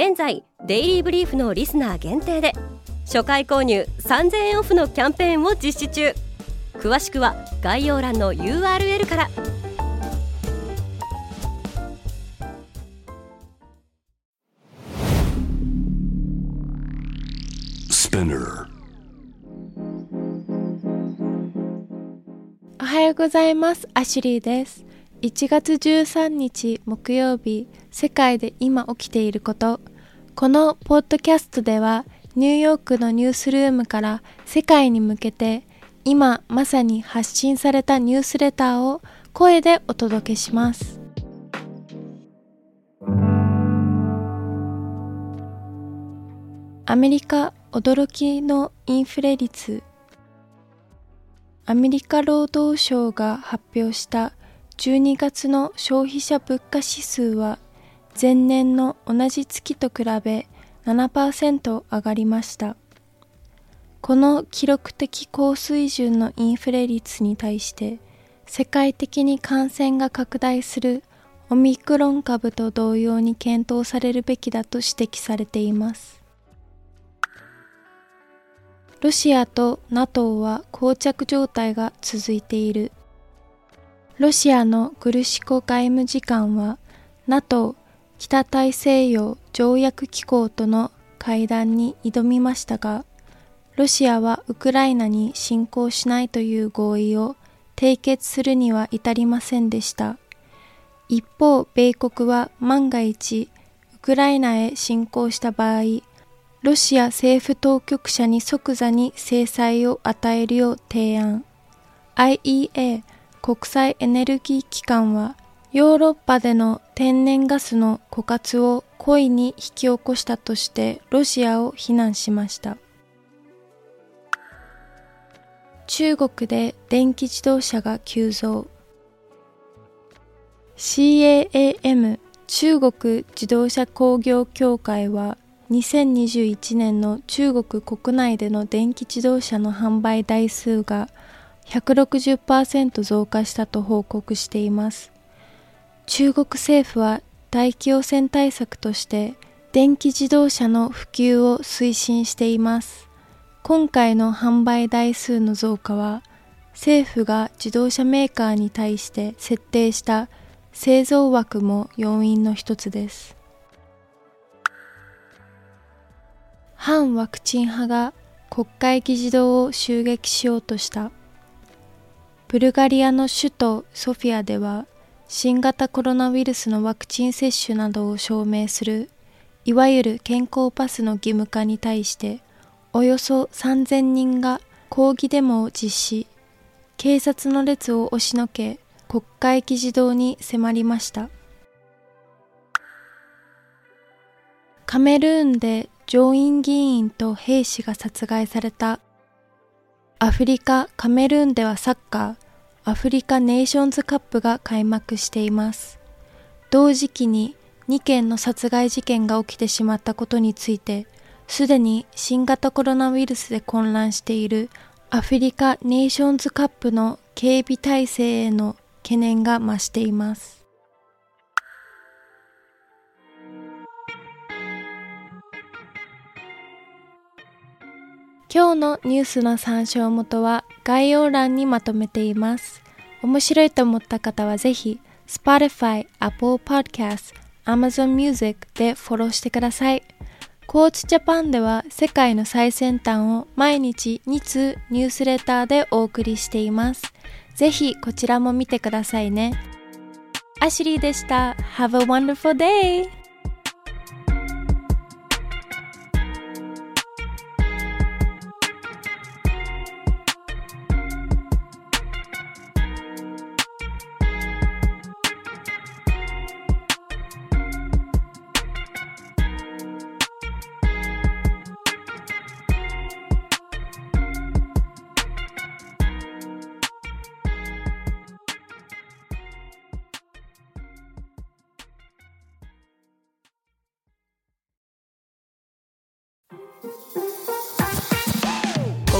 現在デイリーブリーフのリスナー限定で初回購入3000円オフのキャンペーンを実施中。詳しくは概要欄の URL から。おはようございます。アシュリーです1月13日木曜日世界で今起きていること。このポッドキャストではニューヨークのニュースルームから世界に向けて今まさに発信されたニュースレターを声でお届けします。アメリカ驚きのインフレ率。アメリカ労働省が発表した12月の消費者物価指数は前年の同じ月と比べ7%上がりました。この記録的高水準のインフレ率に対して世界的に感染が拡大するオミクロン株と同様に検討されるべきだと指摘されています。ロシアと NATO は膠着状態が続いている。ロシアのグルシコ外務次官は NATO 北大西洋条約機構との会談に挑みましたが、ロシアはウクライナに侵攻しないという合意を締結するには至りませんでした。一方、米国は万が一、ウクライナへ侵攻した場合、ロシア政府当局者に即座に制裁を与えるよう提案。IEA 国際エネルギー機関はヨーロッパでの天然ガスの枯渇を故意に引き起こしたとしてロシアを非難しました。中国で電気自動車が急増。CAAM 中国自動車工業協会は2021年の中国国内での電気自動車の販売台数が160%増加したと報告しています。中国政府は大気汚染対策として電気自動車の普及を推進しています。今回の販売台数の増加は政府が自動車メーカーに対して設定した製造枠も要因の一つです。反ワクチン派が国会議事堂を襲撃しようとした。ブルガリアの首都ソフィアでは新型コロナウイルスのワクチン接種などを証明するいわゆる健康パスの義務化に対しておよそ3000人が抗議デモを実施。警察の列を押しのけ国会議事堂に迫りました。カメルーンで上院議員と兵士が殺害されたアフリカ・カメルーンではサッカーアフリカネーションズカップが開幕しています。同時期に2件の殺害事件が起きてしまったことについて、すでに新型コロナウイルスで混乱しているアフリカネーションズカップの警備体制への懸念が増しています。今日のニュースの参照元は概要欄にまとめています。面白いと思った方はぜひ Spotify、Apple Podcast、Amazon Music でフォローしてください。コーチジャパンでは世界の最先端を毎日2通ニュースレターでお送りしています。ぜひこちらも見てくださいね。アシュリーでした。Have a wonderful day!